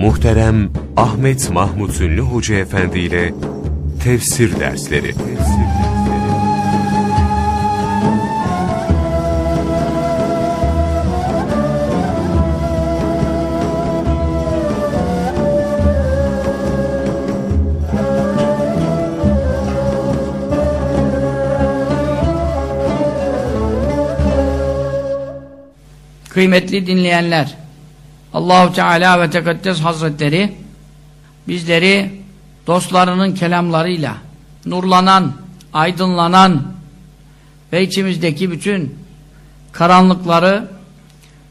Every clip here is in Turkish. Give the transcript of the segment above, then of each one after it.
Muhterem Ahmet Mahmut Ünlü Hoca Efendi ile Tefsir Dersleri. Kıymetli dinleyenler, Allahu Teala ve Tekaddes Hazretleri bizleri dostlarının kelamlarıyla nurlanan, aydınlanan ve içimizdeki bütün karanlıkları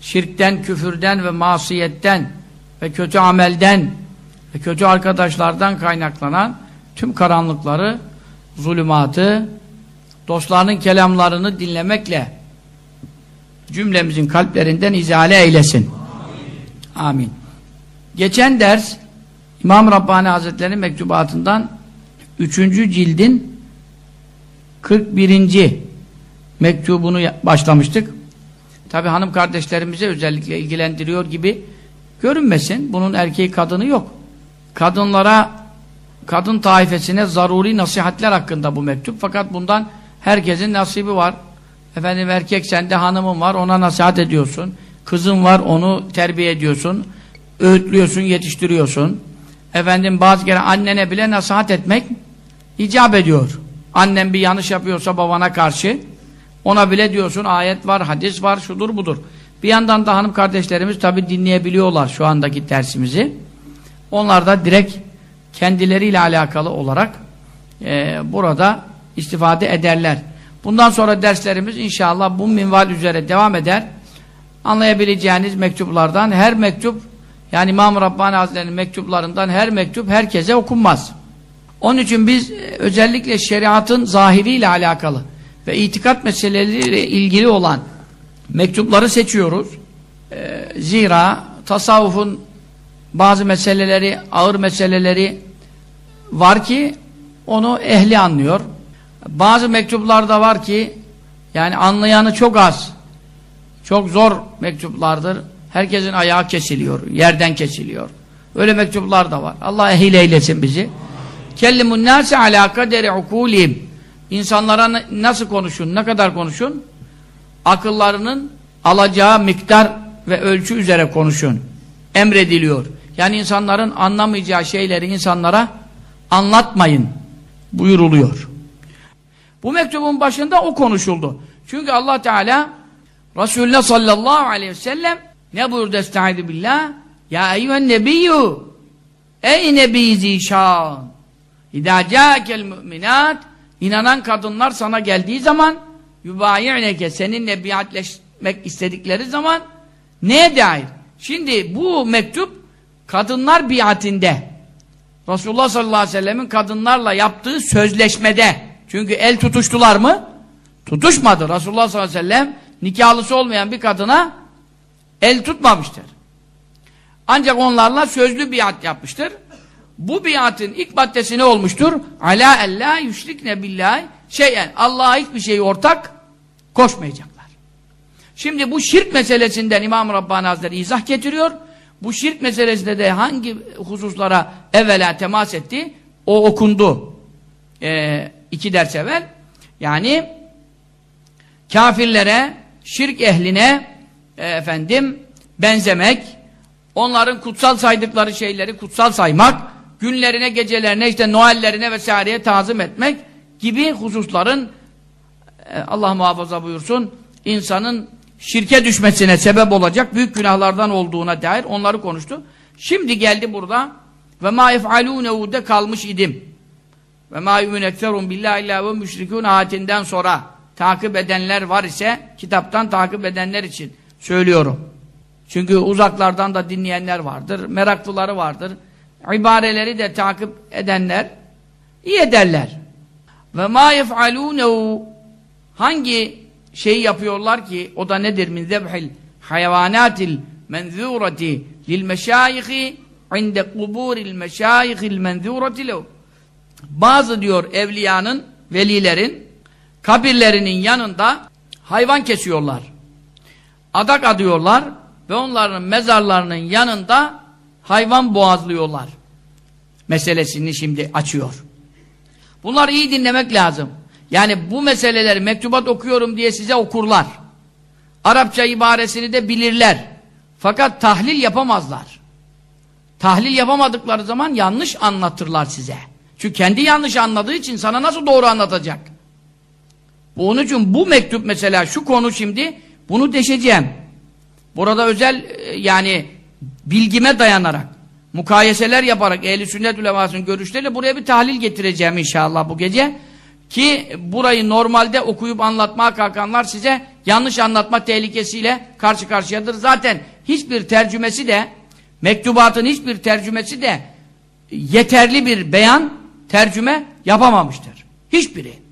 şirkten, küfürden ve masiyetten ve kötü amelden ve kötü arkadaşlardan kaynaklanan tüm karanlıkları, zulümatı, dostlarının kelamlarını dinlemekle cümlemizin kalplerinden izale eylesin. Amin. Geçen ders İmam Rabbani Hazretleri'nin mektubatından 3. cildin 41. mektubunu başlamıştık. Tabi hanım kardeşlerimize özellikle ilgilendiriyor gibi görünmesin. Bunun erkeği kadını yok. Kadınlara kadın taifesine zaruri nasihatler hakkında bu mektup. Fakat bundan herkesin nasibi var. Efendim erkek sende hanımın var ona nasihat ediyorsun. Kızın var onu terbiye ediyorsun. Öğütlüyorsun, yetiştiriyorsun. Efendim bazı kere annene bile nasihat etmek icap ediyor. Annen bir yanlış yapıyorsa babana karşı ona bile diyorsun ayet var, hadis var, şudur budur. Bir yandan da hanım kardeşlerimiz tabi dinleyebiliyorlar şu andaki dersimizi. Onlar da direkt kendileriyle alakalı olarak e, burada istifade ederler. Bundan sonra derslerimiz inşallah bu minval üzere devam eder. Anlayabileceğiniz mektuplardan her mektup yani İmam Rabbani Hazretleri'nin mektuplarından her mektup herkese okunmaz. Onun için biz özellikle şeriatın zahiriyle alakalı ve itikat meseleleriyle ilgili olan mektupları seçiyoruz. Ee, zira tasavvufun bazı meseleleri, ağır meseleleri var ki onu ehli anlıyor. Bazı mektuplarda var ki yani anlayanı çok az. Çok zor mektuplardır. Herkesin ayağı kesiliyor, yerden kesiliyor. Öyle mektuplar da var. Allah ehil eylesin bizi. Kellimun nâse alâ kaderi ukûlihim. İnsanlara nasıl konuşun, ne kadar konuşun? Akıllarının alacağı miktar ve ölçü üzere konuşun. Emrediliyor. Yani insanların anlamayacağı şeyleri insanlara anlatmayın buyuruluyor. Bu mektubun başında o konuşuldu. Çünkü Allah Teala Resulullah sallallahu aleyhi ve sellem ne buyurdu estaizu billah? Ya eyyühen nebiyyü Ey nebi zişan İdâ câkel müminat inanan kadınlar sana geldiği zaman yubayi'neke seninle biatleşmek istedikleri zaman neye dair? Şimdi bu mektup kadınlar biatinde Resulullah sallallahu aleyhi ve sellemin kadınlarla yaptığı sözleşmede çünkü el tutuştular mı? Tutuşmadı. Resulullah sallallahu aleyhi ve sellem nikahlısı olmayan bir kadına el tutmamıştır. Ancak onlarla sözlü biat yapmıştır. Bu biatın ilk maddesi ne olmuştur? Ala ella yüşrikne billahi şeyen. Allah'a hiçbir şeyi ortak koşmayacaklar. Şimdi bu şirk meselesinden İmam Rabbani Hazretleri izah getiriyor. Bu şirk meselesinde de hangi hususlara evvela temas etti? O okundu. Ee, iki ders evvel. Yani kafirlere, şirk ehline e, efendim benzemek, onların kutsal saydıkları şeyleri kutsal saymak, günlerine, gecelerine, işte Noellerine vesaireye tazım etmek gibi hususların e, Allah muhafaza buyursun insanın şirke düşmesine sebep olacak büyük günahlardan olduğuna dair onları konuştu. Şimdi geldi burada ve ma yef'alûnehu de kalmış idim. Ve ma yu'min ekserun billahi illa ve müşrikûn sonra takip edenler var ise kitaptan takip edenler için söylüyorum. Çünkü uzaklardan da dinleyenler vardır, meraklıları vardır. İbareleri de takip edenler iyi ederler. Ve ma yef'alûnehu hangi şeyi yapıyorlar ki o da nedir min zebhil hayvanatil menzurati lil meşayihi inde kuburil meşayihil menzurati lehu bazı diyor evliyanın, velilerin kabirlerinin yanında hayvan kesiyorlar. Adak adıyorlar ve onların mezarlarının yanında hayvan boğazlıyorlar. Meselesini şimdi açıyor. Bunlar iyi dinlemek lazım. Yani bu meseleleri mektubat okuyorum diye size okurlar. Arapça ibaresini de bilirler. Fakat tahlil yapamazlar. Tahlil yapamadıkları zaman yanlış anlatırlar size. Çünkü kendi yanlış anladığı için sana nasıl doğru anlatacak? Onun için bu mektup mesela şu konu şimdi bunu deşeceğim. Burada özel e, yani bilgime dayanarak mukayeseler yaparak ehli sünnet ulemasının görüşleriyle buraya bir tahlil getireceğim inşallah bu gece. Ki burayı normalde okuyup anlatmaya kalkanlar size yanlış anlatma tehlikesiyle karşı karşıyadır. Zaten hiçbir tercümesi de mektubatın hiçbir tercümesi de yeterli bir beyan tercüme yapamamıştır. Hiçbiri.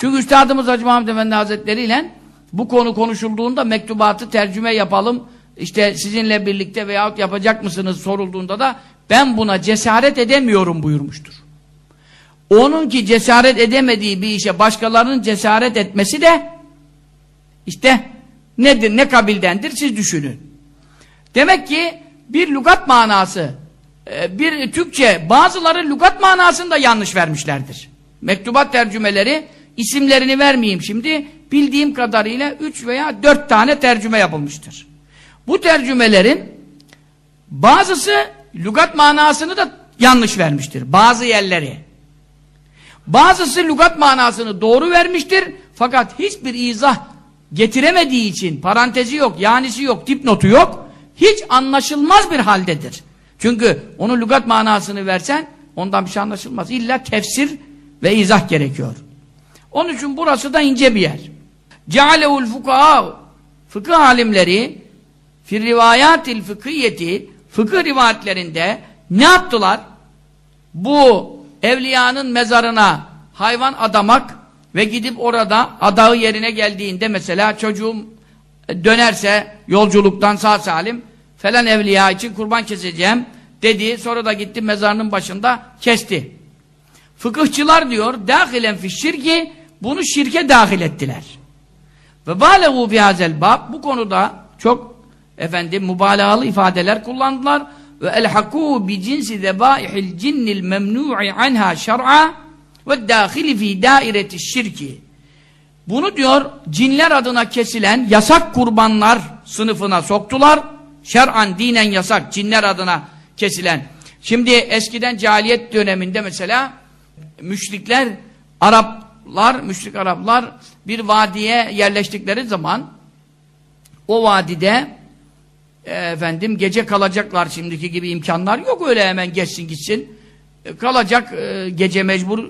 Çünkü Üstadımız Hacı Muhammed Efendi Hazretleri ile bu konu konuşulduğunda mektubatı tercüme yapalım işte sizinle birlikte veyahut yapacak mısınız sorulduğunda da ben buna cesaret edemiyorum buyurmuştur. Onun ki cesaret edemediği bir işe başkalarının cesaret etmesi de işte nedir, ne kabildendir siz düşünün. Demek ki bir lügat manası, e, bir Türkçe, bazıları lügat manasını da yanlış vermişlerdir. Mektubat tercümeleri, isimlerini vermeyeyim şimdi, bildiğim kadarıyla üç veya dört tane tercüme yapılmıştır. Bu tercümelerin bazısı lügat manasını da yanlış vermiştir. Bazı yerleri. Bazısı lügat manasını doğru vermiştir. Fakat hiçbir izah getiremediği için parantezi yok, yanisi yok, dipnotu yok. Hiç anlaşılmaz bir haldedir. Çünkü onun lügat manasını versen ondan bir şey anlaşılmaz. İlla tefsir ve izah gerekiyor. Onun için burası da ince bir yer. Cealehul fukaha fıkıh alimleri fir rivayatil fıkhiyeti fıkıh rivayetlerinde ne yaptılar? Bu evliyanın mezarına hayvan adamak ve gidip orada adağı yerine geldiğinde mesela çocuğum dönerse yolculuktan sağ salim falan evliya için kurban keseceğim dedi. Sonra da gitti mezarının başında kesti. Fıkıhçılar diyor dahilen fi şirki bunu şirke dahil ettiler. Ve bâleğû bihazel bab bu konuda çok efendim mübalağalı ifadeler kullandılar. Ve elhakû bi cinsi zebaihil cinnil memnu'i anha şer'a ve dâhili fî daireti şirki. Bunu diyor cinler adına kesilen yasak kurbanlar sınıfına soktular. Şer'an dinen yasak cinler adına kesilen. Şimdi eskiden cahiliyet döneminde mesela müşrikler Araplar müşrik Araplar bir vadiye yerleştikleri zaman o vadide e, efendim gece kalacaklar şimdiki gibi imkanlar yok. Öyle hemen geçsin gitsin. E, kalacak e, gece mecbur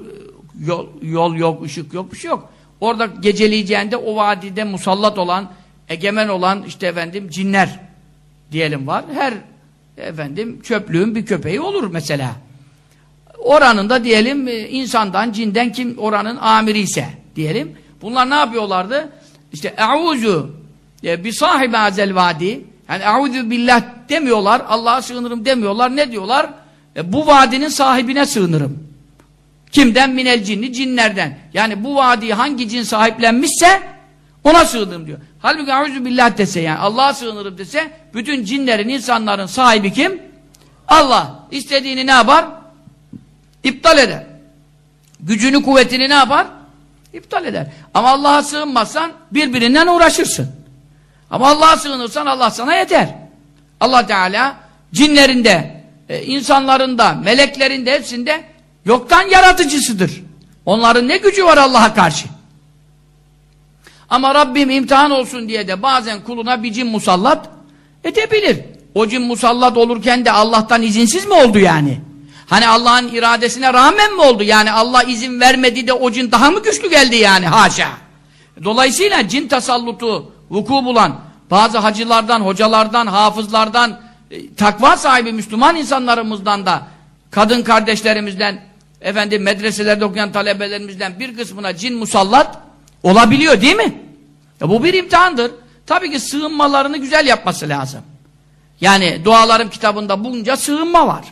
yol, yol yok ışık yok bir şey yok. Orada geceleyeceğinde o vadide musallat olan egemen olan işte efendim cinler diyelim var. Her efendim çöplüğün bir köpeği olur mesela oranın da diyelim e, insandan cinden kim oranın amiri ise diyelim bunlar ne yapıyorlardı işte e'uzu e, bi sahibi azel vadi yani e'udhu billah demiyorlar, Allah'a sığınırım demiyorlar. Ne diyorlar? E, bu vadinin sahibine sığınırım. Kimden? Minel cinni, cinlerden. Yani bu vadiyi hangi cin sahiplenmişse ona sığınırım diyor. Halbuki e'udhu billah dese yani Allah'a sığınırım dese bütün cinlerin, insanların sahibi kim? Allah. İstediğini ne yapar? İptal eder. Gücünü, kuvvetini ne yapar? İptal eder. Ama Allah'a sığınmazsan birbirinden uğraşırsın. Ama Allah'a sığınırsan Allah sana yeter. Allah Teala cinlerinde, e, insanlarında, meleklerinde hepsinde yoktan yaratıcısıdır. Onların ne gücü var Allah'a karşı? Ama Rabbim imtihan olsun diye de bazen kuluna bir cin musallat edebilir. O cin musallat olurken de Allah'tan izinsiz mi oldu yani? Hani Allah'ın iradesine rağmen mi oldu? Yani Allah izin vermedi de o cin daha mı güçlü geldi yani? Haşa! Dolayısıyla cin tasallutu vuku bulan bazı hacılardan, hocalardan, hafızlardan, e, takva sahibi Müslüman insanlarımızdan da kadın kardeşlerimizden, efendim medreselerde okuyan talebelerimizden bir kısmına cin musallat olabiliyor değil mi? Ya bu bir imtihandır. Tabii ki sığınmalarını güzel yapması lazım. Yani dualarım kitabında bunca sığınma var.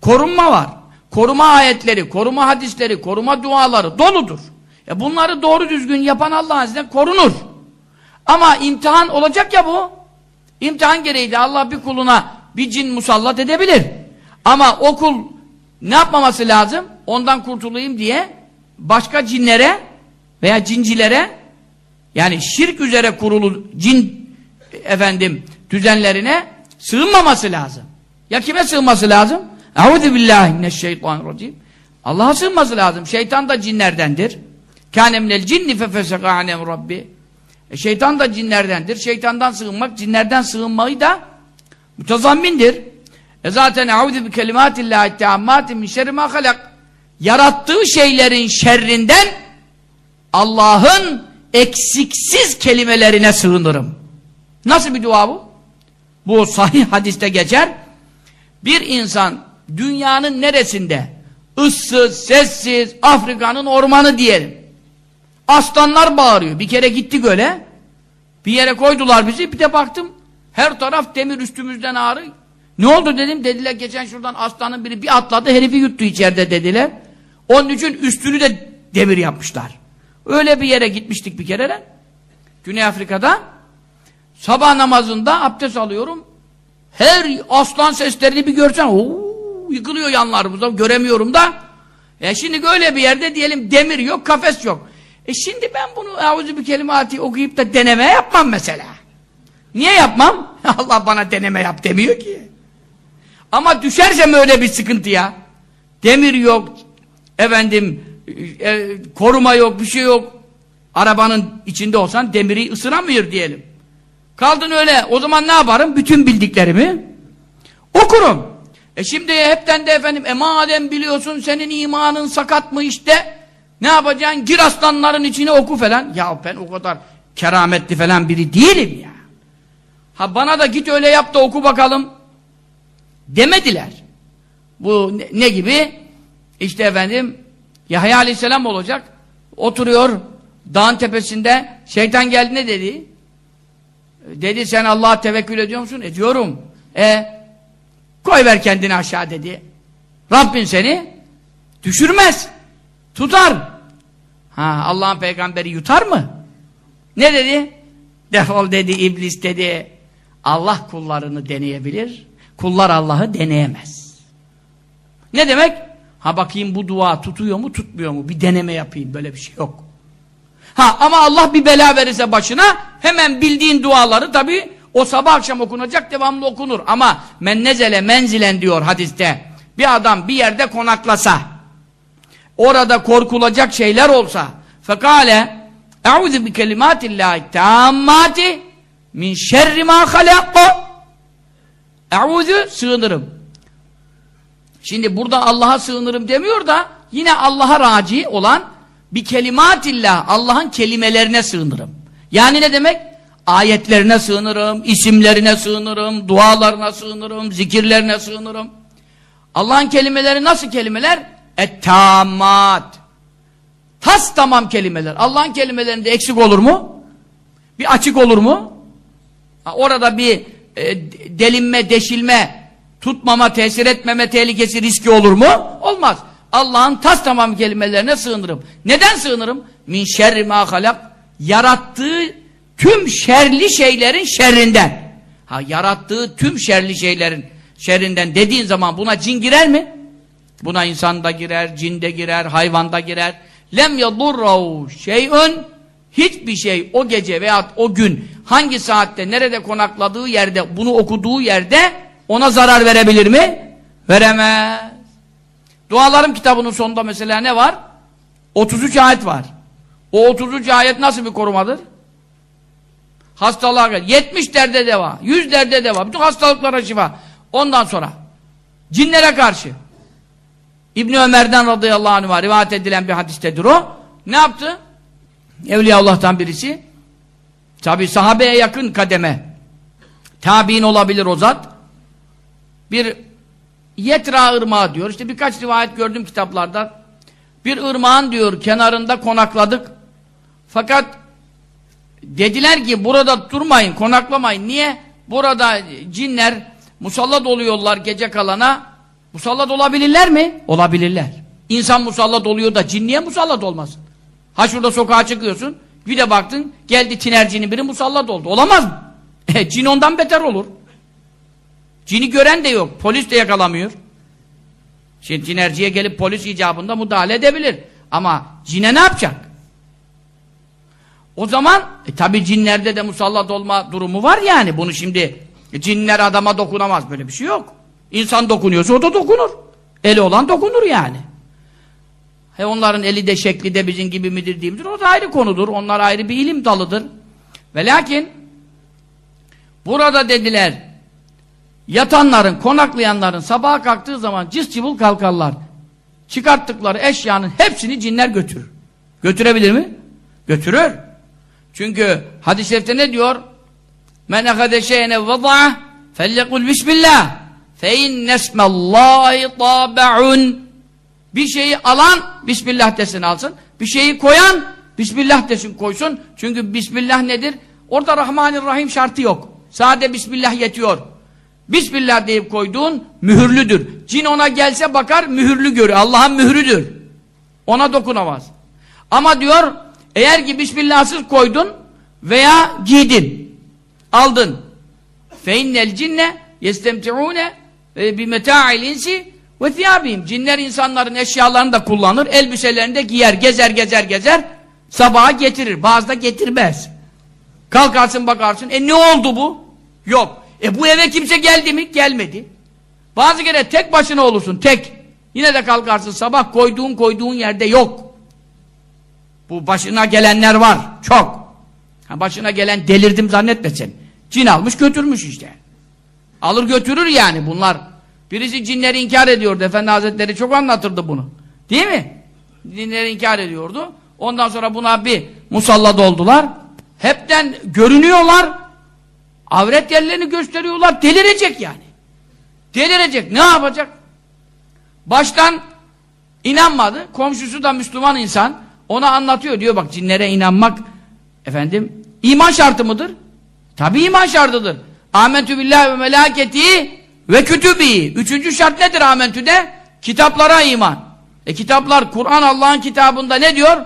Korunma var. Koruma ayetleri, koruma hadisleri, koruma duaları doludur. E bunları doğru düzgün yapan Allah izniyle korunur. Ama imtihan olacak ya bu. İmtihan gereği de Allah bir kuluna bir cin musallat edebilir. Ama okul ne yapmaması lazım? Ondan kurtulayım diye başka cinlere veya cincilere yani şirk üzere kurulu cin efendim düzenlerine sığınmaması lazım. Ya kime sığınması lazım? Euzu billahi mineşşeytanirracim. Allah'a sığınması lazım. Şeytan da cinlerdendir. Kâne minel cinni fefeseka anem rabbi. E şeytan da cinlerdendir. Şeytandan sığınmak, cinlerden sığınmayı da mütezammindir. E zaten euzu bi kelimatillahi teammati min şerri ma halak. Yarattığı şeylerin şerrinden Allah'ın eksiksiz kelimelerine sığınırım. Nasıl bir dua bu? Bu sahih hadiste geçer. Bir insan dünyanın neresinde ıssız, sessiz, Afrika'nın ormanı diyelim. Aslanlar bağırıyor. Bir kere gittik öyle. Bir yere koydular bizi. Bir de baktım her taraf demir üstümüzden ağrı. Ne oldu dedim. Dediler geçen şuradan aslanın biri bir atladı herifi yuttu içeride dediler. Onun için üstünü de demir yapmışlar. Öyle bir yere gitmiştik bir kere. Güney Afrika'da sabah namazında abdest alıyorum. Her aslan seslerini bir görsen ooo yıkılıyor yanlarımızda göremiyorum da. E şimdi öyle bir yerde diyelim demir yok, kafes yok. E şimdi ben bunu eûzü bir kelimati okuyup da deneme yapmam mesela. Niye yapmam? Allah bana deneme yap demiyor ki. Ama düşersem öyle bir sıkıntıya. Demir yok, efendim, e, koruma yok, bir şey yok. Arabanın içinde olsan demiri ısıramıyor diyelim. Kaldın öyle, o zaman ne yaparım? Bütün bildiklerimi okurum. E şimdi hepten de efendim, e madem biliyorsun senin imanın sakat mı işte, ne yapacaksın? Gir aslanların içine oku falan. Ya ben o kadar kerametli falan biri değilim ya. Ha bana da git öyle yap da oku bakalım demediler. Bu ne, ne gibi? İşte efendim Yahya aleyhisselam olacak. Oturuyor dağın tepesinde. Şeytan geldi ne dedi? Dedi sen Allah'a tevekkül ediyor musun? Ediyorum. E koy ver kendini aşağı dedi. Rabbin seni düşürmez. Tutar. Ha Allah'ın peygamberi yutar mı? Ne dedi? Defol dedi iblis dedi. Allah kullarını deneyebilir. Kullar Allah'ı deneyemez. Ne demek? Ha bakayım bu dua tutuyor mu tutmuyor mu? Bir deneme yapayım. Böyle bir şey yok. Ha ama Allah bir bela verirse başına hemen bildiğin duaları tabi o sabah akşam okunacak devamlı okunur. Ama men nezele menzilen diyor hadiste. Bir adam bir yerde konaklasa orada korkulacak şeyler olsa fekale eûzu bi kelimatillahi tammati min şerri ma halakko eûzu sığınırım şimdi burada Allah'a sığınırım demiyor da yine Allah'a raci olan bir kelimatillah Allah'ın kelimelerine sığınırım yani ne demek? Ayetlerine sığınırım isimlerine sığınırım dualarına sığınırım zikirlerine sığınırım Allah'ın kelimeleri nasıl kelimeler? Et-tammat. Tas tamam kelimeler. Allah'ın kelimelerinde eksik olur mu? Bir açık olur mu? Orada bir e, delinme, deşilme, tutmama, tesir etmeme tehlikesi, riski olur mu? Olmaz. Allah'ın tas tamam kelimelerine sığınırım. Neden sığınırım? Min şerri ma halak. Yarattığı tüm şerli şeylerin şerrinden. Ha yarattığı tüm şerli şeylerin şerrinden dediğin zaman buna cin girer mi? Buna insan da girer, cin de girer, hayvan da girer. Lem yadurrahu şey'ün hiçbir şey o gece veya o gün hangi saatte nerede konakladığı yerde bunu okuduğu yerde ona zarar verebilir mi? Veremez. Dualarım kitabının sonunda mesela ne var? 33 ayet var. O 33 ayet nasıl bir korumadır? Hastalığa 70 derde deva, 100 derde deva, bütün hastalıklara şifa. Ondan sonra cinlere karşı İbni Ömer'den radıyallahu anh'a rivayet edilen bir hadistedir o. Ne yaptı? Evliya Allah'tan birisi. Tabi sahabeye yakın kademe. Tabi'in olabilir o zat. Bir Yetra ırmağı diyor. İşte birkaç rivayet gördüm kitaplarda. Bir ırmağın diyor kenarında konakladık. Fakat dediler ki burada durmayın, konaklamayın. Niye? Burada cinler musallat oluyorlar gece kalana. Musallat olabilirler mi? Olabilirler. İnsan musallat oluyor da cin niye musallat olmasın? Ha şurada sokağa çıkıyorsun, bir de baktın, geldi tinercinin biri musallat oldu. Olamaz mı? E, cin ondan beter olur. Cini gören de yok. Polis de yakalamıyor. Şimdi cinerciye gelip polis icabında müdahale edebilir. Ama cine ne yapacak? O zaman e, tabi cinlerde de musallat olma durumu var yani. Bunu şimdi e, cinler adama dokunamaz. Böyle bir şey yok. İnsan dokunuyorsa o da dokunur. Eli olan dokunur yani. He onların eli de şekli de bizim gibi midir değil midir? O da ayrı konudur. Onlar ayrı bir ilim dalıdır. Ve lakin burada dediler yatanların, konaklayanların sabaha kalktığı zaman cız cıvıl kalkarlar. Çıkarttıkları eşyanın hepsini cinler götürür. Götürebilir mi? Götürür. Çünkü hadis-i şerifte ne diyor? Men ehade şeyene vada'a fellekul bismillah fe innesmellahi tabe'un bir şeyi alan Bismillah desin alsın. Bir şeyi koyan Bismillah desin koysun. Çünkü Bismillah nedir? Orada Rahmanirrahim şartı yok. Sade Bismillah yetiyor. Bismillah deyip koyduğun mühürlüdür. Cin ona gelse bakar mühürlü görür. Allah'ın mührüdür. Ona dokunamaz. Ama diyor eğer ki Bismillahsız koydun veya giydin, aldın. Feinnel cinne yestemti'une bimeta'il insi ve thiyabihim. Cinler insanların eşyalarını da kullanır, elbiselerini de giyer, gezer gezer gezer, sabaha getirir, bazı da getirmez. Kalkarsın bakarsın, e ne oldu bu? Yok. E bu eve kimse geldi mi? Gelmedi. Bazı kere tek başına olursun, tek. Yine de kalkarsın sabah koyduğun koyduğun yerde yok. Bu başına gelenler var, çok. Ha başına gelen delirdim zannetmesin. Cin almış götürmüş işte. Alır götürür yani bunlar. Birisi cinleri inkar ediyordu. Efendi Hazretleri çok anlatırdı bunu. Değil mi? Cinleri inkar ediyordu. Ondan sonra buna bir musallat oldular. Hepten görünüyorlar. Avret yerlerini gösteriyorlar. Delirecek yani. Delirecek. Ne yapacak? Baştan inanmadı. Komşusu da Müslüman insan. Ona anlatıyor diyor bak cinlere inanmak efendim iman şartı mıdır? Tabi iman şartıdır. Amentü billahi ve melaketi ve kütübi. Üçüncü şart nedir amentüde? Kitaplara iman. E kitaplar Kur'an Allah'ın kitabında ne diyor?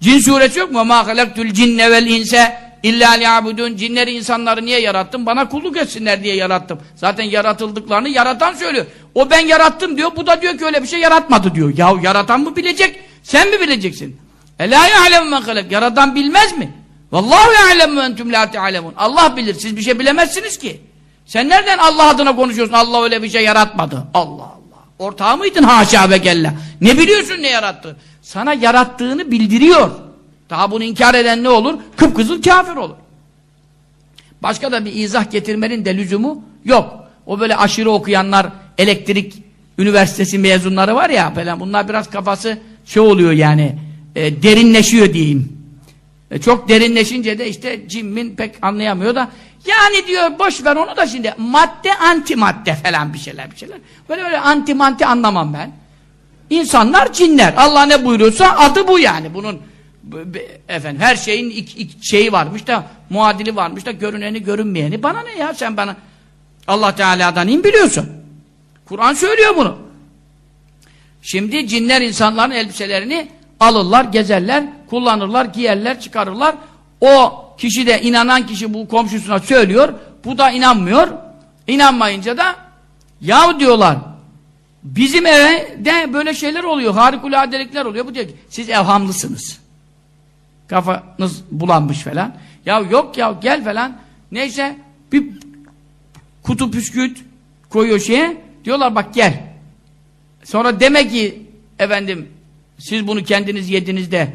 Cin suresi yok mu? Ma halaktul cinne vel inse illa liyabudun. Cinleri insanları niye yarattım? Bana kulluk etsinler diye yarattım. Zaten yaratıldıklarını yaratan söylüyor. O ben yarattım diyor. Bu da diyor ki öyle bir şey yaratmadı diyor. Yahu yaratan mı bilecek? Sen mi bileceksin? E la ya'lemu men. Yaradan bilmez mi? Vallahu ya'lemu entum la ta'lemun. Allah bilir. Siz bir şey bilemezsiniz ki. Sen nereden Allah adına konuşuyorsun? Allah öyle bir şey yaratmadı. Allah Allah. Ortağı mıydın haşa ve kella? Ne biliyorsun ne yarattı? Sana yarattığını bildiriyor. Daha bunu inkar eden ne olur? Kıpkızıl kafir olur. Başka da bir izah getirmenin de lüzumu yok. O böyle aşırı okuyanlar, elektrik üniversitesi mezunları var ya falan bunlar biraz kafası şey oluyor yani e, derinleşiyor diyeyim. E, çok derinleşince de işte cimmin pek anlayamıyor da yani diyor boş ver onu da şimdi madde antimadde falan bir şeyler bir şeyler. Böyle öyle anti manti anlamam ben. İnsanlar cinler. Allah ne buyuruyorsa adı bu yani. Bunun efendim her şeyin ik, ik, şeyi varmış da muadili varmış da görüneni görünmeyeni. Bana ne ya sen bana Allah Teala'dan in biliyorsun. Kur'an söylüyor bunu. Şimdi cinler insanların elbiselerini alırlar, gezerler, kullanırlar, giyerler, çıkarırlar. O kişi de inanan kişi bu komşusuna söylüyor. Bu da inanmıyor. İnanmayınca da yahu diyorlar bizim evde böyle şeyler oluyor. Harikuladelikler oluyor. Bu diyor ki siz evhamlısınız. Kafanız bulanmış falan. Ya yok ya gel falan. Neyse bir kutu püsküt koyuyor şeye. Diyorlar bak gel. Sonra demek ki efendim siz bunu kendiniz yediniz de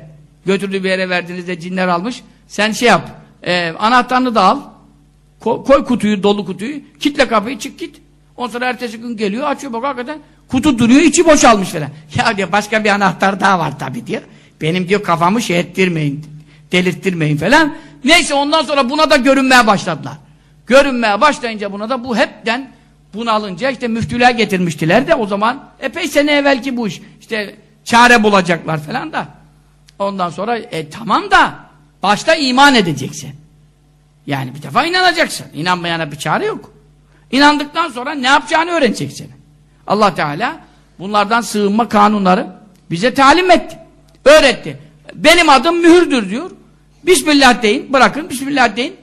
götürdüğü bir yere verdiğinizde cinler almış. Sen şey yap. E, anahtarını da al. Ko koy kutuyu, dolu kutuyu. Kitle kapıyı, çık git. Ondan sonra ertesi gün geliyor, açıyor bak hakikaten. Kutu duruyor, içi boşalmış falan. Ya diyor başka bir anahtar daha var tabii diyor. Benim diyor kafamı şey ettirmeyin, delirttirmeyin falan. Neyse ondan sonra buna da görünmeye başladılar. Görünmeye başlayınca buna da bu hepten bunalınca işte müftüler getirmiştiler de o zaman epey sene evvelki bu iş. İşte çare bulacaklar falan da. Ondan sonra e tamam da başta iman edeceksin. Yani bir defa inanacaksın. İnanmayana bir çare yok. İnandıktan sonra ne yapacağını öğreneceksin. Allah Teala bunlardan sığınma kanunları bize talim etti. Öğretti. Benim adım mühürdür diyor. Bismillah deyin. Bırakın Bismillah deyin.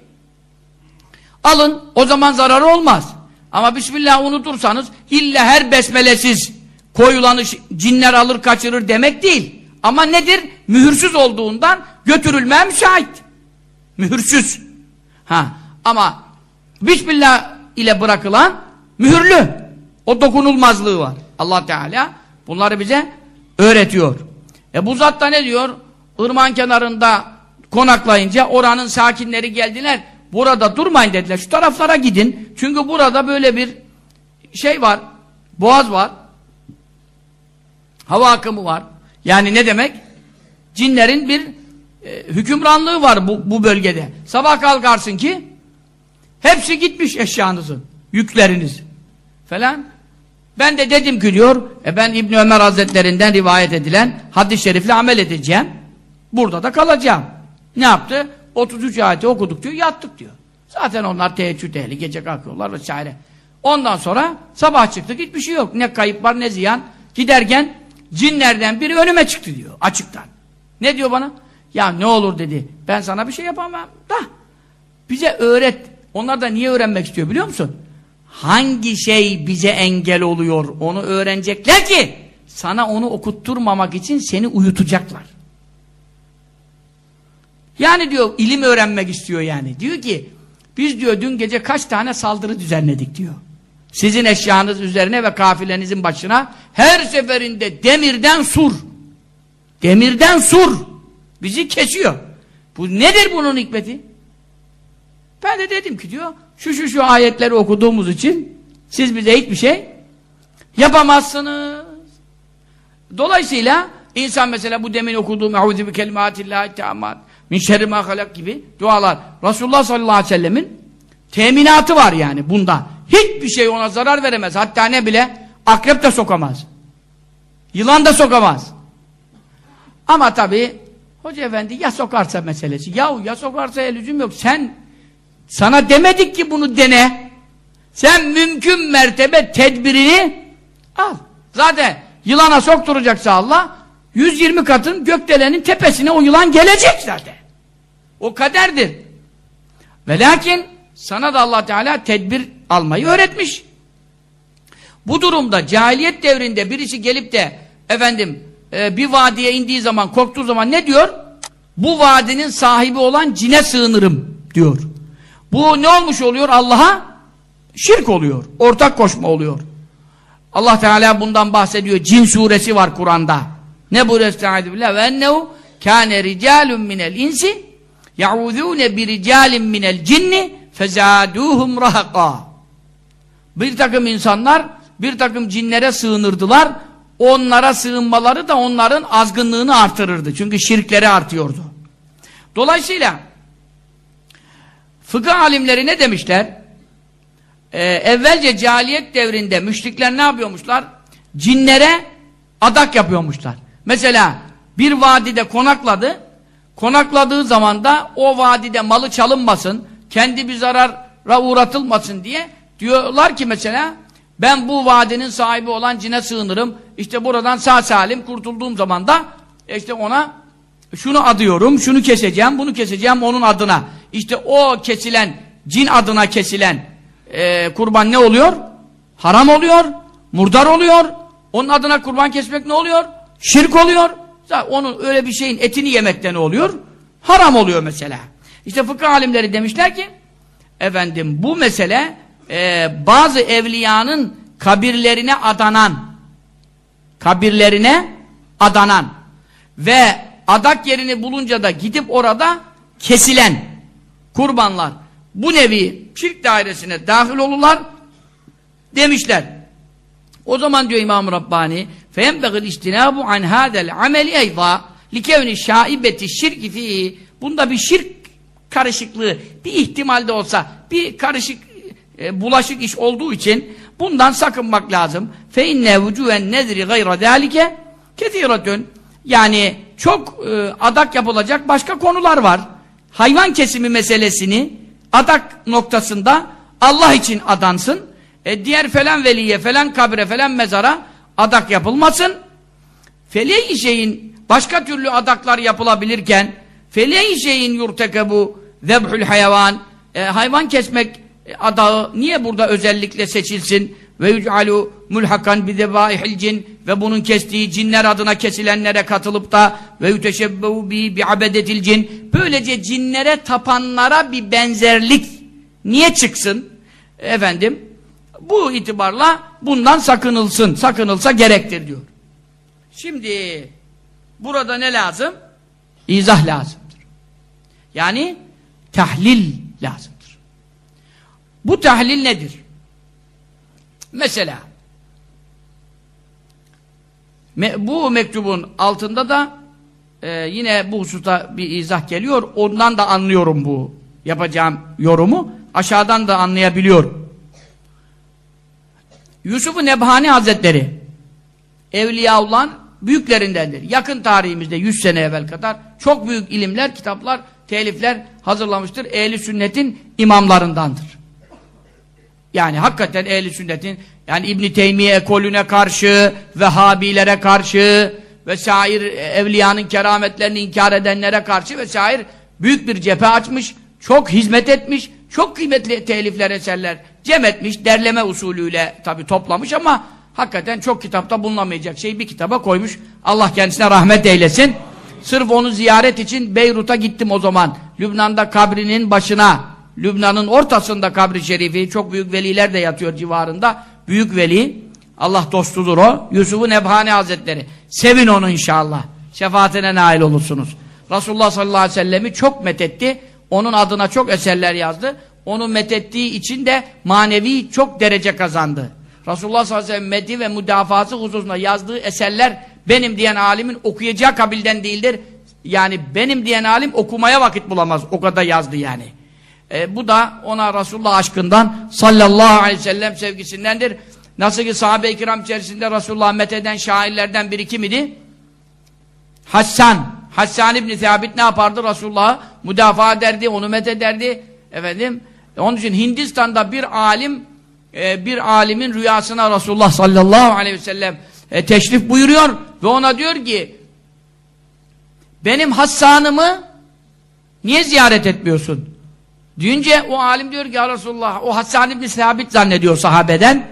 Alın. O zaman zararı olmaz. Ama Bismillah unutursanız illa her besmelesiz koyulanı cinler alır kaçırır demek değil. Ama nedir? Mühürsüz olduğundan götürülmeye müsait. Mühürsüz. Ha. Ama Bismillah ile bırakılan mühürlü. O dokunulmazlığı var. Allah Teala bunları bize öğretiyor. E bu zat da ne diyor? Irmağın kenarında konaklayınca oranın sakinleri geldiler. Burada durmayın dediler. Şu taraflara gidin. Çünkü burada böyle bir şey var. Boğaz var. Hava akımı var. Yani ne demek? Cinlerin bir e, hükümranlığı var bu, bu bölgede. Sabah kalkarsın ki hepsi gitmiş eşyanızın, yükleriniz falan. Ben de dedim ki diyor, e ben İbn Ömer Hazretlerinden rivayet edilen hadis-i şerifle amel edeceğim. Burada da kalacağım. Ne yaptı? 33 ayeti okuduk diyor, yattık diyor. Zaten onlar teheccüd ehli, gece kalkıyorlar vesaire. Ondan sonra sabah çıktık, hiçbir şey yok. Ne kayıp var ne ziyan. Giderken cinlerden biri önüme çıktı diyor, açıktan. Ne diyor bana? Ya ne olur dedi, ben sana bir şey yapamam da. Bize öğret. Onlar da niye öğrenmek istiyor biliyor musun? Hangi şey bize engel oluyor onu öğrenecekler ki sana onu okutturmamak için seni uyutacaklar. Yani diyor ilim öğrenmek istiyor yani. Diyor ki biz diyor dün gece kaç tane saldırı düzenledik diyor. Sizin eşyanız üzerine ve kafilenizin başına her seferinde demirden sur. Demirden sur. Bizi kesiyor. Bu nedir bunun hikmeti? Ben de dedim ki diyor şu şu şu ayetleri okuduğumuz için siz bize hiçbir şey yapamazsınız. Dolayısıyla insan mesela bu demin okuduğum Eûzü bi kelimâtillâhi teâmâd min şerri mâ halak gibi dualar Resulullah sallallahu aleyhi ve sellemin teminatı var yani bunda. Hiçbir şey ona zarar veremez. Hatta ne bile akrep de sokamaz. Yılan da sokamaz. Ama tabi Hoca efendi ya sokarsa meselesi. Yahu ya sokarsa elüzüm yok. Sen sana demedik ki bunu dene. Sen mümkün mertebe tedbirini al. Zaten yılana sokturacaksa Allah 120 katın gökdelenin tepesine o yılan gelecek zaten. O kaderdir. Ve lakin sana da Allah Teala tedbir almayı öğretmiş. Bu durumda cahiliyet devrinde birisi gelip de efendim e, bir vadiye indiği zaman korktuğu zaman ne diyor? Bu vadinin sahibi olan cine sığınırım diyor. Bu ne olmuş oluyor? Allah'a şirk oluyor. Ortak koşma oluyor. Allah Teala bundan bahsediyor. Cin suresi var Kur'an'da. Ne bu Estaizu billah ve ennehu kâne ricâlun minel insi ya'udûne bi ricâlin minel cinni fezâdûhum rahaqâ bir takım insanlar bir takım cinlere sığınırdılar. Onlara sığınmaları da onların azgınlığını artırırdı. Çünkü şirkleri artıyordu. Dolayısıyla fıkıh alimleri ne demişler? Ee, evvelce cahiliyet devrinde müşrikler ne yapıyormuşlar? Cinlere adak yapıyormuşlar. Mesela bir vadide konakladı. Konakladığı zaman da o vadide malı çalınmasın kendi bir zarara uğratılmasın diye diyorlar ki mesela ben bu vadinin sahibi olan cine sığınırım işte buradan sağ salim kurtulduğum zaman da işte ona şunu adıyorum şunu keseceğim bunu keseceğim onun adına işte o kesilen cin adına kesilen e, kurban ne oluyor? haram oluyor murdar oluyor onun adına kurban kesmek ne oluyor? şirk oluyor onun öyle bir şeyin etini yemekten ne oluyor? haram oluyor mesela işte fıkıh alimleri demişler ki efendim bu mesele e, bazı evliyanın kabirlerine adanan kabirlerine adanan ve adak yerini bulunca da gidip orada kesilen kurbanlar bu nevi şirk dairesine dahil olurlar demişler. O zaman diyor İmam Rabbani فَيَنْبَغِ الْاِجْتِنَابُ عَنْ هَذَا الْعَمَلِ اَيْضًا لِكَوْنِ شَائِبَةِ الشِّرْكِ فِيهِ Bunda bir şirk karışıklığı bir ihtimal de olsa bir karışık e, bulaşık iş olduğu için bundan sakınmak lazım. Fe inne vücüven nezri gayra zâlike kethiratun. Yani çok e, adak yapılacak başka konular var. Hayvan kesimi meselesini adak noktasında Allah için adansın. E, diğer falan veliye, falan kabre, falan mezara adak yapılmasın. Feleği şeyin başka türlü adaklar yapılabilirken feleği şeyin yurtekebu zebhül hayvan e, hayvan kesmek e, adağı niye burada özellikle seçilsin? Ve yüc'alu mulhakan bi zebaihil cin ve bunun kestiği cinler adına kesilenlere katılıp da ve yüteşebbehu bi bi abedetil cin böylece cinlere tapanlara bir benzerlik niye çıksın? Efendim bu itibarla bundan sakınılsın. Sakınılsa gerektir diyor. Şimdi burada ne lazım? İzah lazımdır. Yani tahlil lazımdır. Bu tahlil nedir? Mesela me bu mektubun altında da e, yine bu hususta bir izah geliyor. Ondan da anlıyorum bu yapacağım yorumu. Aşağıdan da anlayabiliyorum. Yusuf-u Nebhani Hazretleri Evliyaullah'ın büyüklerindendir. Yakın tarihimizde 100 sene evvel kadar çok büyük ilimler, kitaplar, telifler hazırlamıştır. Ehli sünnetin imamlarındandır. Yani hakikaten ehli sünnetin yani İbn Teymiye ekolüne karşı, Vehhabilere karşı vesaire evliyanın kerametlerini inkar edenlere karşı vesaire büyük bir cephe açmış, çok hizmet etmiş, çok kıymetli telifler, eserler cem etmiş, derleme usulüyle tabi toplamış ama hakikaten çok kitapta bulunamayacak şeyi bir kitaba koymuş. Allah kendisine rahmet eylesin. Sırf onu ziyaret için Beyrut'a gittim o zaman. Lübnan'da kabrinin başına, Lübnan'ın ortasında kabri şerifi, çok büyük veliler de yatıyor civarında. Büyük veli, Allah dostudur o. Yusuf-u Hazretleri. Sevin onu inşallah. Şefaatine nail olursunuz. Resulullah sallallahu aleyhi ve sellemi çok methetti. Onun adına çok eserler yazdı. Onu methettiği için de manevi çok derece kazandı. Resulullah sallallahu aleyhi ve sellem medhi ve müdafası hususunda yazdığı eserler benim diyen alimin okuyacağı kabilden değildir. Yani benim diyen alim okumaya vakit bulamaz. O kadar yazdı yani. E, bu da ona Resulullah aşkından sallallahu aleyhi ve sellem sevgisindendir. Nasıl ki sahabe-i kiram içerisinde Resulullah metheden şairlerden biri kimidi? Hassan. Hassan İbni Thabit ne yapardı? Resulullah'ı müdafaa ederdi, onu methederdi. Efendim, onun için Hindistan'da bir alim e, bir alimin rüyasına Resulullah sallallahu aleyhi ve sellem e, teşrif buyuruyor ve ona diyor ki benim Hassan'ımı niye ziyaret etmiyorsun? Deyince o alim diyor ki ya Resulullah o Hassan İbni Sabit zannediyor sahabeden.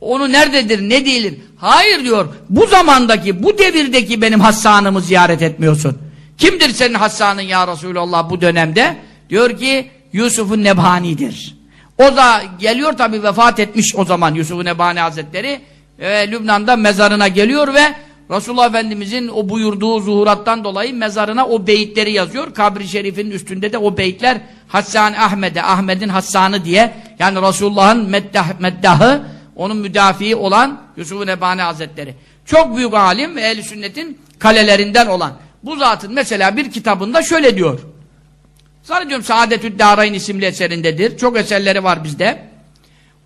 Onu nerededir, ne değildir? Hayır diyor. Bu zamandaki, bu devirdeki benim Hassan'ımı ziyaret etmiyorsun. Kimdir senin Hassan'ın ya Resulallah bu dönemde? Diyor ki Yusuf'un Nebhani'dir. O da geliyor tabi vefat etmiş o zaman Yusuf-u Nebhani Hazretleri. E, Lübnan'da mezarına geliyor ve Resulullah Efendimizin o buyurduğu zuhurattan dolayı mezarına o beyitleri yazıyor. Kabri şerifinin üstünde de o beyitler Hassan Ahmet'e, Ahmet'in Hassan'ı diye yani Resulullah'ın meddah, meddahı, onun müdafiği olan Yusuf-u Nebhani Hazretleri. Çok büyük alim ve ehl sünnetin kalelerinden olan. Bu zatın mesela bir kitabında şöyle diyor. Zannediyorum Saadetü Darayn isimli eserindedir. Çok eserleri var bizde.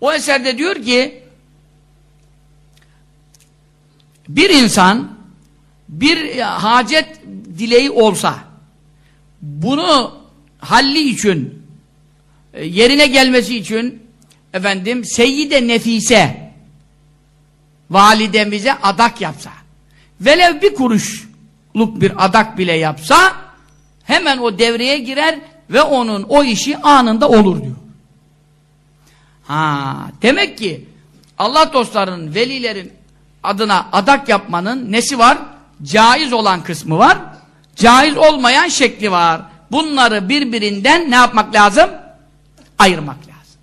O eserde diyor ki bir insan bir hacet dileği olsa bunu halli için e, yerine gelmesi için efendim Seyyide Nefise validemize adak yapsa velev bir kuruşluk bir adak bile yapsa hemen o devreye girer ve onun o işi anında olur diyor. Ha, demek ki Allah dostlarının, velilerin adına adak yapmanın nesi var? Caiz olan kısmı var. Caiz olmayan şekli var. Bunları birbirinden ne yapmak lazım? Ayırmak lazım.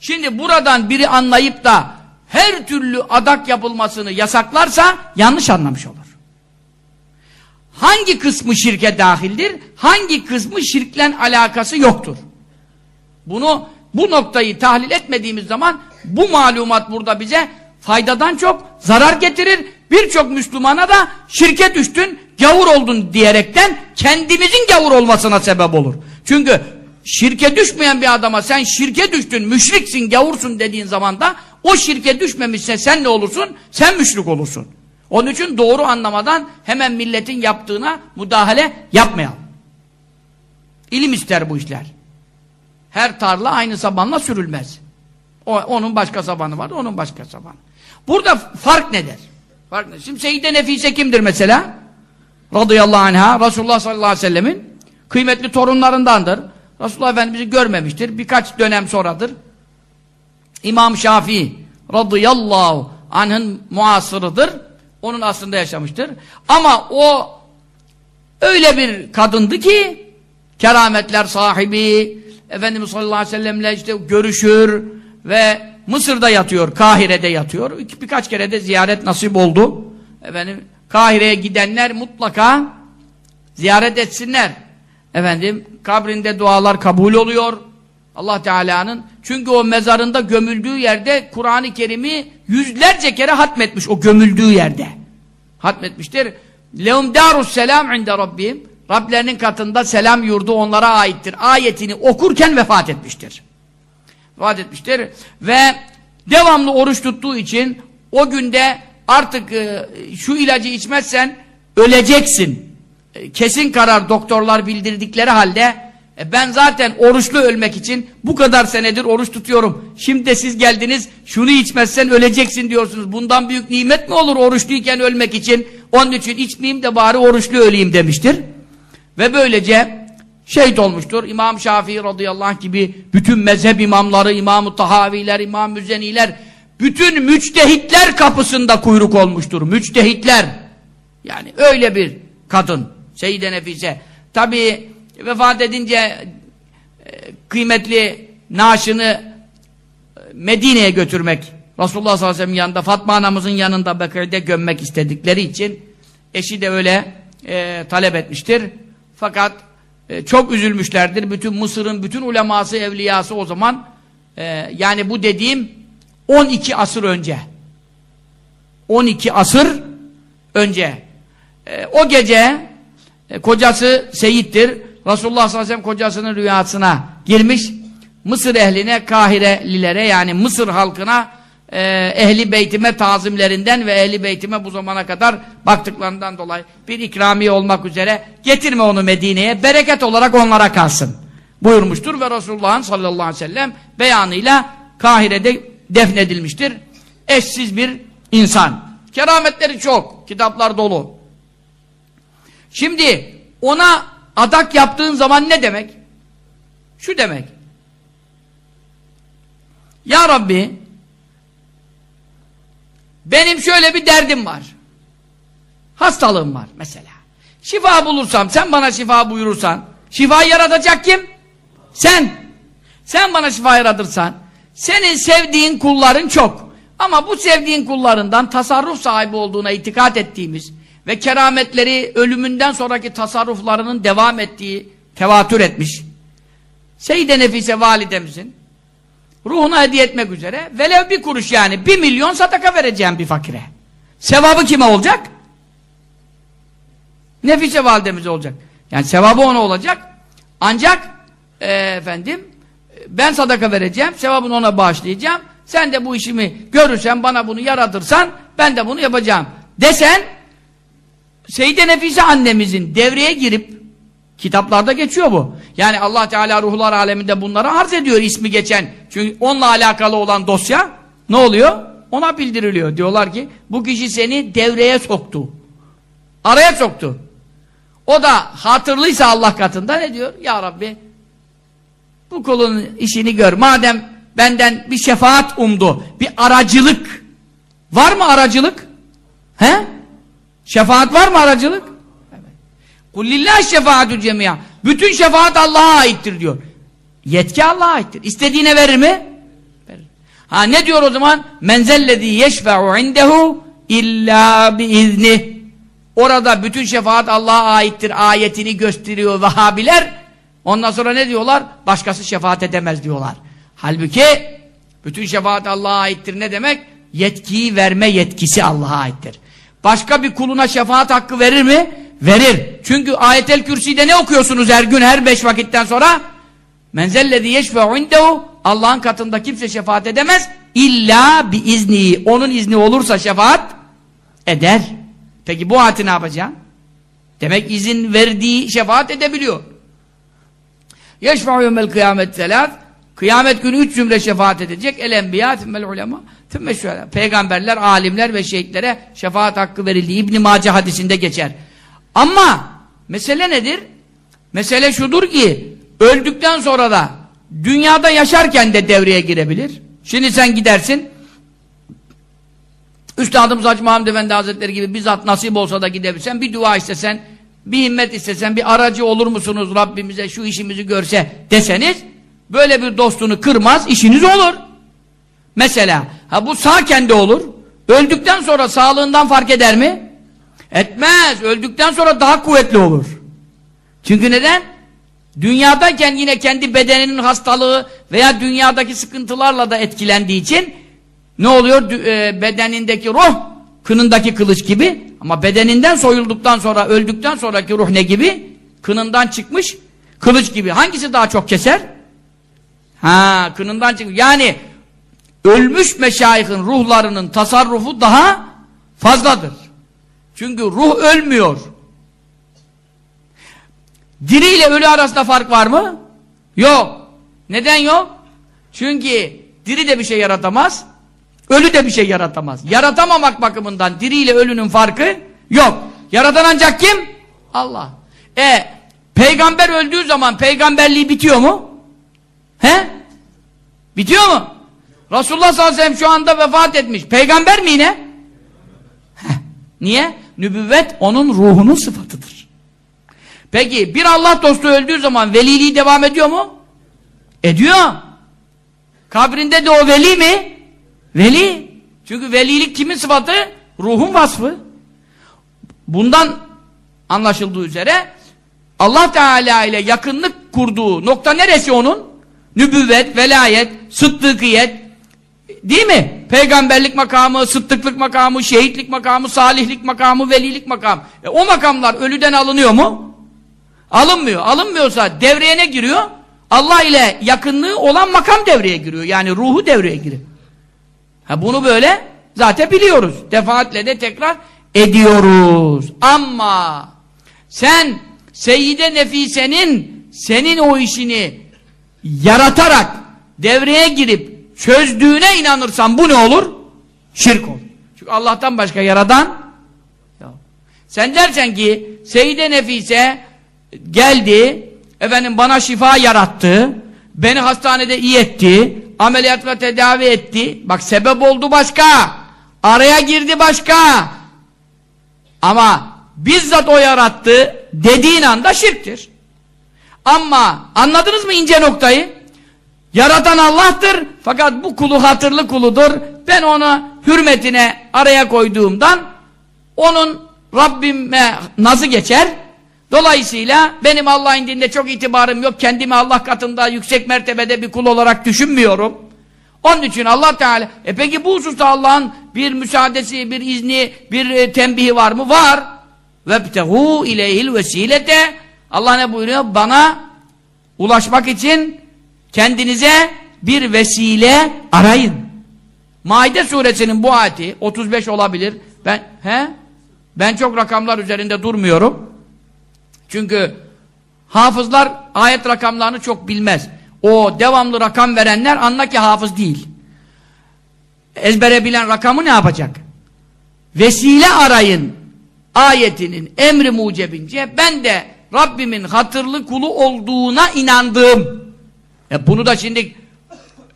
Şimdi buradan biri anlayıp da her türlü adak yapılmasını yasaklarsa yanlış anlamış olur hangi kısmı şirke dahildir, hangi kısmı şirklen alakası yoktur. Bunu, bu noktayı tahlil etmediğimiz zaman bu malumat burada bize faydadan çok zarar getirir. Birçok Müslümana da şirke düştün, gavur oldun diyerekten kendimizin gavur olmasına sebep olur. Çünkü şirke düşmeyen bir adama sen şirke düştün, müşriksin, gavursun dediğin zaman da o şirke düşmemişse sen ne olursun? Sen müşrik olursun. Onun için doğru anlamadan hemen milletin yaptığına müdahale yapmayalım. İlim ister bu işler. Her tarla aynı sabanla sürülmez. O, onun başka sabanı var, onun başka sabanı. Burada fark nedir? Fark nedir? Şimdi Seyyide Nefise kimdir mesela? Radıyallahu anh'a, Resulullah sallallahu aleyhi ve sellemin kıymetli torunlarındandır. Resulullah Efendimiz'i görmemiştir. Birkaç dönem sonradır. İmam Şafii radıyallahu anh'ın muasırıdır. Onun aslında yaşamıştır. Ama o öyle bir kadındı ki kerametler sahibi Efendimiz sallallahu aleyhi ve sellemle işte görüşür ve Mısır'da yatıyor, Kahire'de yatıyor. Birkaç kere de ziyaret nasip oldu. Efendim Kahire'ye gidenler mutlaka ziyaret etsinler. Efendim kabrinde dualar kabul oluyor. Allah Teala'nın çünkü o mezarında gömüldüğü yerde Kur'an-ı Kerim'i yüzlerce kere hatmetmiş o gömüldüğü yerde. Hatmetmiştir. Lehum darus selam inde rabbim. Rablerinin katında selam yurdu onlara aittir. Ayetini okurken vefat etmiştir. Vefat etmiştir ve devamlı oruç tuttuğu için o günde artık e, şu ilacı içmezsen öleceksin. E, kesin karar doktorlar bildirdikleri halde e ben zaten oruçlu ölmek için bu kadar senedir oruç tutuyorum. Şimdi de siz geldiniz şunu içmezsen öleceksin diyorsunuz. Bundan büyük nimet mi olur oruçluyken ölmek için? Onun için içmeyeyim de bari oruçlu öleyim demiştir. Ve böylece şehit olmuştur. İmam Şafii radıyallahu anh gibi bütün mezhep imamları, İmam-ı Tahaviler, İmam Müzeniler, bütün müçtehitler kapısında kuyruk olmuştur. Müçtehitler. Yani öyle bir kadın. Seyyide Nefise. Tabi vefat edince e, kıymetli naaşını e, Medine'ye götürmek Resulullah sallallahu aleyhi ve sellem yanında Fatma anamızın yanında Bekir'de gömmek istedikleri için eşi de öyle e, talep etmiştir. Fakat e, çok üzülmüşlerdir. Bütün Mısır'ın bütün uleması, evliyası o zaman e, yani bu dediğim 12 asır önce 12 asır önce e, o gece kocası Seyit'tir. Resulullah sallallahu aleyhi ve sellem kocasının rüyasına girmiş. Mısır ehline, Kahirelilere yani Mısır halkına e, ehli beytime tazimlerinden ve ehli beytime bu zamana kadar baktıklarından dolayı bir ikramiye olmak üzere getirme onu Medine'ye bereket olarak onlara kalsın buyurmuştur ve Resulullah'ın sallallahu aleyhi ve sellem beyanıyla Kahire'de defnedilmiştir. Eşsiz bir insan. Kerametleri çok. Kitaplar dolu. Şimdi ona adak yaptığın zaman ne demek? Şu demek. Ya Rabbi benim şöyle bir derdim var. Hastalığım var mesela. Şifa bulursam, sen bana şifa buyurursan, şifa yaratacak kim? Sen. Sen bana şifa yaratırsan, senin sevdiğin kulların çok. Ama bu sevdiğin kullarından tasarruf sahibi olduğuna itikat ettiğimiz ve kerametleri ölümünden sonraki tasarruflarının devam ettiği tevatür etmiş. Seyyide Nefise validemizin ruhuna hediye etmek üzere velev bir kuruş yani bir milyon sadaka vereceğim bir fakire. Sevabı kime olacak? Nefise validemize olacak. Yani sevabı ona olacak. Ancak e, efendim ben sadaka vereceğim, sevabını ona bağışlayacağım. Sen de bu işimi görürsen, bana bunu yaratırsan ben de bunu yapacağım. Desen Seyyide Nefise annemizin devreye girip kitaplarda geçiyor bu. Yani Allah Teala ruhlar aleminde bunları arz ediyor ismi geçen. Çünkü onunla alakalı olan dosya ne oluyor? Ona bildiriliyor. Diyorlar ki bu kişi seni devreye soktu. Araya soktu. O da hatırlıysa Allah katında ne diyor? Ya Rabbi bu kulun işini gör. Madem benden bir şefaat umdu, bir aracılık. Var mı aracılık? He? Şefaat var mı aracılık? Kullillah şefaatü cemiya. Bütün şefaat Allah'a aittir diyor. Yetki Allah'a aittir. İstediğine verir mi? Ha ne diyor o zaman? Menzellezî yeşfe'u indehu illa biizni. Orada bütün şefaat Allah'a aittir ayetini gösteriyor Vahabiler. Ondan sonra ne diyorlar? Başkası şefaat edemez diyorlar. Halbuki bütün şefaat Allah'a aittir ne demek? Yetkiyi verme yetkisi Allah'a aittir. Başka bir kuluna şefaat hakkı verir mi? Verir. Çünkü ayetel kürsüde ne okuyorsunuz her gün her beş vakitten sonra? Menzellezi yeşfe'u indehu Allah'ın katında kimse şefaat edemez illa bi izni. Onun izni olursa şefaat eder. Peki bu ayeti ne yapacaksın? Demek izin verdiği şefaat edebiliyor. Yeşfe'u yevmel kıyamet selat Kıyamet günü üç zümre şefaat edecek. El enbiya, tümmel ulema, tümme şöyle. Peygamberler, alimler ve şehitlere şefaat hakkı verildi. İbn-i Mace hadisinde geçer. Ama mesele nedir? Mesele şudur ki öldükten sonra da dünyada yaşarken de devreye girebilir. Şimdi sen gidersin Üstadımız Hacı Muhammed Efendi Hazretleri gibi bizzat nasip olsa da gidebilsen bir dua istesen bir himmet istesen bir aracı olur musunuz Rabbimize şu işimizi görse deseniz böyle bir dostunu kırmaz işiniz olur. Mesela ha bu sağken de olur. Öldükten sonra sağlığından fark eder mi? Etmez. Öldükten sonra daha kuvvetli olur. Çünkü neden? Dünyadayken yine kendi bedeninin hastalığı veya dünyadaki sıkıntılarla da etkilendiği için ne oluyor? E, bedenindeki ruh kınındaki kılıç gibi ama bedeninden soyulduktan sonra öldükten sonraki ruh ne gibi? Kınından çıkmış kılıç gibi. Hangisi daha çok keser? Ha, kınından çıkmış. Yani ölmüş meşayihin ruhlarının tasarrufu daha fazladır. Çünkü ruh ölmüyor. Diri ile ölü arasında fark var mı? Yok. Neden yok? Çünkü diri de bir şey yaratamaz, ölü de bir şey yaratamaz. Yaratamamak bakımından diri ile ölünün farkı yok. Yaratan ancak kim? Allah. E, peygamber öldüğü zaman peygamberliği bitiyor mu? He? Bitiyor mu? Resulullah sallallahu aleyhi ve sellem şu anda vefat etmiş. Peygamber mi yine? Heh. Niye? Nübüvvet onun ruhunun sıfatıdır. Peki bir Allah dostu öldüğü zaman veliliği devam ediyor mu? Ediyor. Kabrinde de o veli mi? Veli. Çünkü velilik kimin sıfatı? Ruhun vasfı. Bundan anlaşıldığı üzere Allah Teala ile yakınlık kurduğu nokta neresi onun? Nübüvvet, velayet, sıddıkiyet, değil mi? Peygamberlik makamı, sıddıklık makamı, şehitlik makamı, salihlik makamı, velilik makamı. E, o makamlar ölüden alınıyor mu? Alınmıyor. Alınmıyorsa devreye ne giriyor? Allah ile yakınlığı olan makam devreye giriyor. Yani ruhu devreye giriyor. Ha bunu böyle zaten biliyoruz. Defaatle de tekrar ediyoruz. Ama sen Seyyide Nefise'nin senin o işini yaratarak devreye girip çözdüğüne inanırsan bu ne olur? Şirk olur. Çünkü Allah'tan başka yaradan. Sen dersen ki Seyyide Nefise geldi efendim bana şifa yarattı beni hastanede iyi etti ameliyat ve tedavi etti bak sebep oldu başka araya girdi başka ama bizzat o yarattı dediğin anda şirktir ama anladınız mı ince noktayı yaratan Allah'tır fakat bu kulu hatırlı kuludur ben ona hürmetine araya koyduğumdan onun Rabbime nazı geçer Dolayısıyla benim Allah indinde çok itibarım yok. Kendimi Allah katında yüksek mertebede bir kul olarak düşünmüyorum. Onun için Allah Teala e peki bu hususta Allah'ın bir müsaadesi, bir izni, bir e, tembihi var mı? Var. Vebtehu ileyhil vesilete Allah ne buyuruyor? Bana ulaşmak için kendinize bir vesile arayın. Maide suresinin bu ayeti 35 olabilir. Ben he? Ben çok rakamlar üzerinde durmuyorum. Çünkü hafızlar ayet rakamlarını çok bilmez. O devamlı rakam verenler anla ki hafız değil. Ezbere bilen rakamı ne yapacak? Vesile arayın ayetinin emri mucebince ben de Rabbimin hatırlı kulu olduğuna inandığım. E bunu da şimdi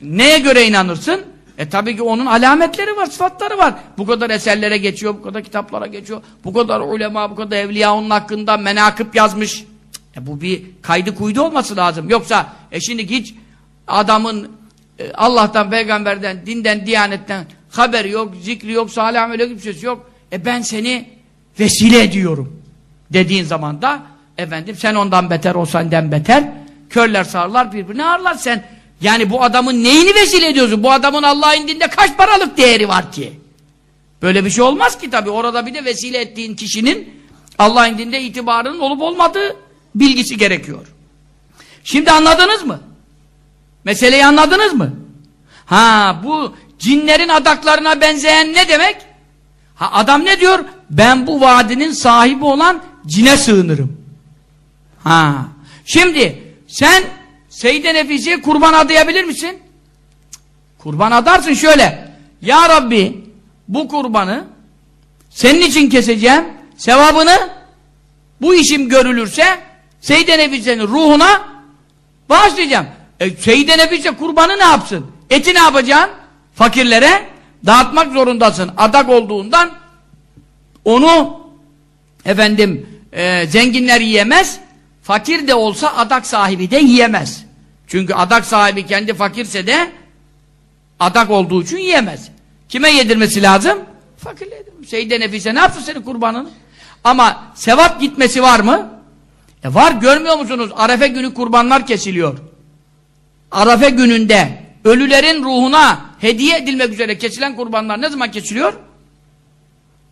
neye göre inanırsın? E tabii ki onun alametleri var, sıfatları var. Bu kadar eserlere geçiyor, bu kadar kitaplara geçiyor. Bu kadar ulema, bu kadar evliya onun hakkında menakıp yazmış. E bu bir kaydı kuydu olması lazım. Yoksa e şimdi hiç adamın e, Allah'tan, peygamberden, dinden, diyanetten haberi yok, zikri yok, salih yok, bir yok. E ben seni vesile ediyorum. Dediğin zaman da efendim sen ondan beter, o senden beter. Körler sağırlar, birbirini ağırlar sen yani bu adamın neyini vesile ediyorsun? Bu adamın Allah indinde kaç paralık değeri var ki? Böyle bir şey olmaz ki tabi. Orada bir de vesile ettiğin kişinin Allah indinde itibarının olup olmadığı bilgisi gerekiyor. Şimdi anladınız mı? Meseleyi anladınız mı? Ha bu cinlerin adaklarına benzeyen ne demek? Ha adam ne diyor? Ben bu vadinin sahibi olan cine sığınırım. Ha. Şimdi sen Seyyid-i Nefisi'ye kurban adayabilir misin? Kurban adarsın şöyle. Ya Rabbi bu kurbanı senin için keseceğim. Sevabını bu işim görülürse Seyyid-i Nefisi'nin ruhuna Bağışlayacağım. E, Seyyid-i Nefise kurbanı ne yapsın? Eti ne yapacaksın? Fakirlere dağıtmak zorundasın. Adak olduğundan onu efendim e, zenginler yiyemez. Fakir de olsa adak sahibi de yiyemez. Çünkü adak sahibi kendi fakirse de adak olduğu için yiyemez. Kime yedirmesi lazım? Fakirle yedirmesi. Seyyid-i Nefise ne yapsın senin kurbanını? Ama sevap gitmesi var mı? E var görmüyor musunuz? Arefe günü kurbanlar kesiliyor. Arefe gününde ölülerin ruhuna hediye edilmek üzere kesilen kurbanlar ne zaman kesiliyor?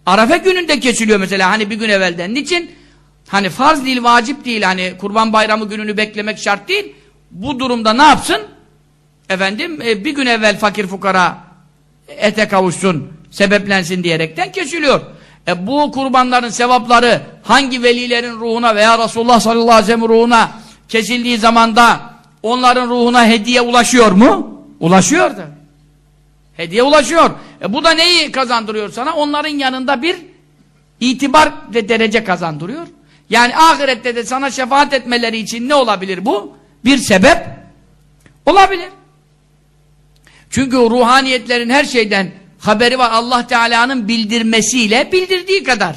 Arefe gününde kesiliyor mesela hani bir gün evvelden. Niçin? Hani farz değil, vacip değil. Hani kurban bayramı gününü beklemek şart değil. Bu durumda ne yapsın? Efendim e, bir gün evvel fakir fukara ete kavuşsun, sebeplensin diyerekten kesiliyor. E bu kurbanların sevapları hangi velilerin ruhuna veya Resulullah sallallahu aleyhi ve sellem ruhuna kesildiği zamanda onların ruhuna hediye ulaşıyor mu? Ulaşıyor da. Hediye ulaşıyor. E bu da neyi kazandırıyor sana? Onların yanında bir itibar ve derece kazandırıyor. Yani ahirette de sana şefaat etmeleri için ne olabilir bu? Bir sebep olabilir. Çünkü ruhaniyetlerin her şeyden haberi var. Allah Teala'nın bildirmesiyle bildirdiği kadar.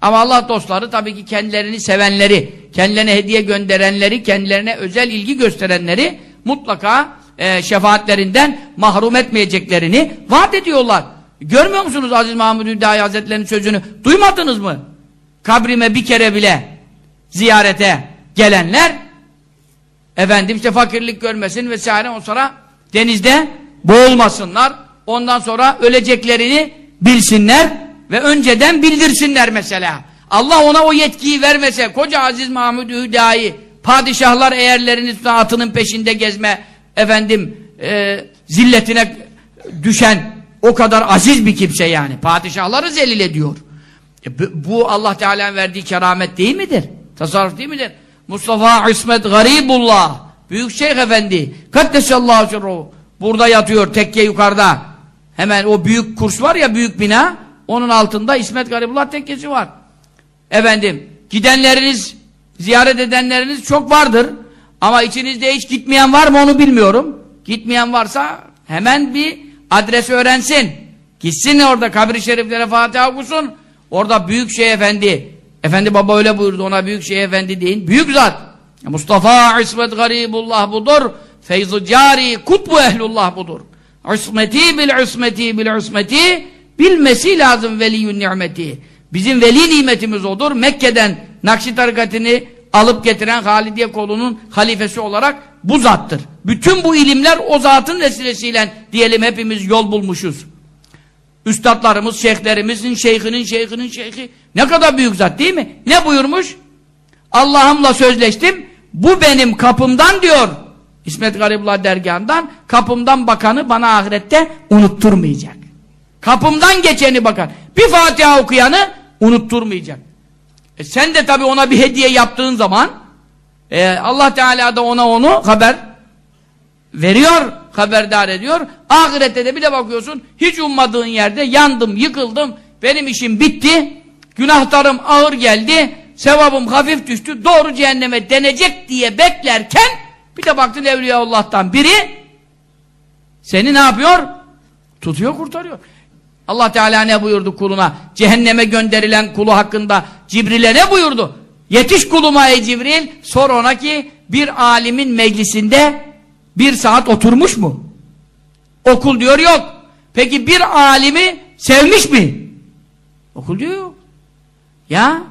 Ama Allah dostları tabii ki kendilerini sevenleri, kendilerine hediye gönderenleri, kendilerine özel ilgi gösterenleri mutlaka e, şefaatlerinden mahrum etmeyeceklerini vaat ediyorlar. Görmüyor musunuz Aziz Mahmud Hüdayi Hazretleri'nin sözünü? Duymadınız mı? Kabrime bir kere bile ziyarete gelenler efendim işte fakirlik görmesin vesaire on sonra denizde boğulmasınlar. Ondan sonra öleceklerini bilsinler ve önceden bildirsinler mesela. Allah ona o yetkiyi vermese koca Aziz Mahmud Hüdayi padişahlar eğerlerini atının peşinde gezme efendim e, zilletine düşen o kadar aziz bir kimse yani. Padişahları zelil ediyor. E, bu, Allah Teala'nın verdiği keramet değil midir? Tasarruf değil midir? Mustafa İsmet Garibullah Büyük Şeyh Efendi Kaddesallahu sirruhu Burada yatıyor tekke yukarıda. Hemen o büyük kurs var ya büyük bina onun altında İsmet Garibullah tekkesi var. Efendim gidenleriniz ziyaret edenleriniz çok vardır. Ama içinizde hiç gitmeyen var mı onu bilmiyorum. Gitmeyen varsa hemen bir adres öğrensin. Gitsin orada kabri şeriflere Fatiha okusun. Orada büyük şey efendi. Efendi baba öyle buyurdu ona büyük şey efendi deyin. Büyük zat. Mustafa İsmet Garibullah budur. Feyzu cari kutbu ehlullah budur. Usmeti bil usmeti bil usmeti bilmesi lazım veliyyün nimeti. Bizim veli nimetimiz odur. Mekke'den Nakşi tarikatını alıp getiren Halidiye kolunun halifesi olarak bu zattır. Bütün bu ilimler o zatın vesilesiyle diyelim hepimiz yol bulmuşuz. Üstadlarımız, şeyhlerimizin, şeyhinin, şeyhinin, şeyhi ne kadar büyük zat değil mi? Ne buyurmuş? Allah'ımla sözleştim. Bu benim kapımdan diyor. İsmet Garibullah dergahından kapımdan bakanı bana ahirette unutturmayacak. Kapımdan geçeni bakan. Bir Fatiha okuyanı unutturmayacak. E sen de tabii ona bir hediye yaptığın zaman e, Allah Teala da ona onu haber veriyor, haberdar ediyor. Ahirette de bir de bakıyorsun hiç ummadığın yerde yandım, yıkıldım, benim işim bitti, günahlarım ağır geldi, sevabım hafif düştü, doğru cehenneme denecek diye beklerken bir de baktın Evliyaullah'tan biri seni ne yapıyor? Tutuyor, kurtarıyor. Allah Teala ne buyurdu kuluna? Cehenneme gönderilen kulu hakkında Cibril'e ne buyurdu? Yetiş kuluma ey Cibril, sor ona ki bir alimin meclisinde bir saat oturmuş mu? Okul diyor yok. Peki bir alimi sevmiş mi? Okul diyor yok. Ya